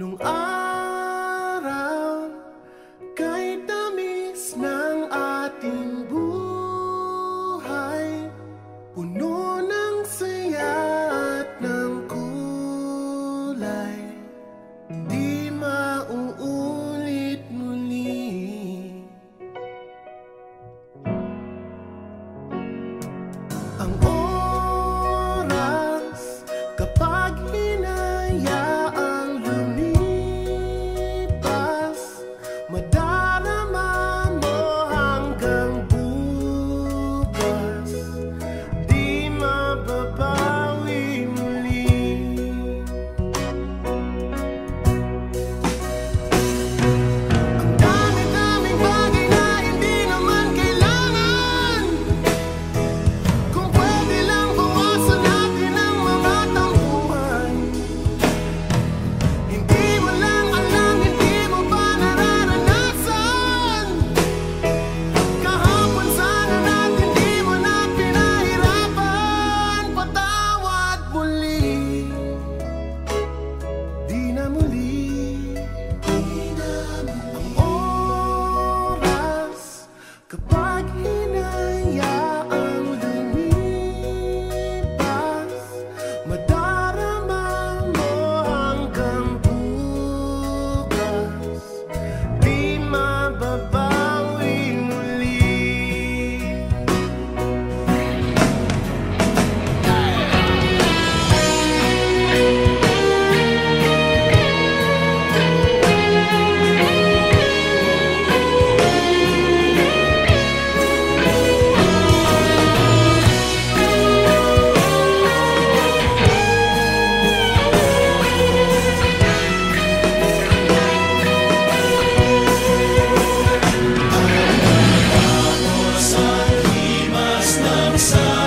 Nung araw oras canção.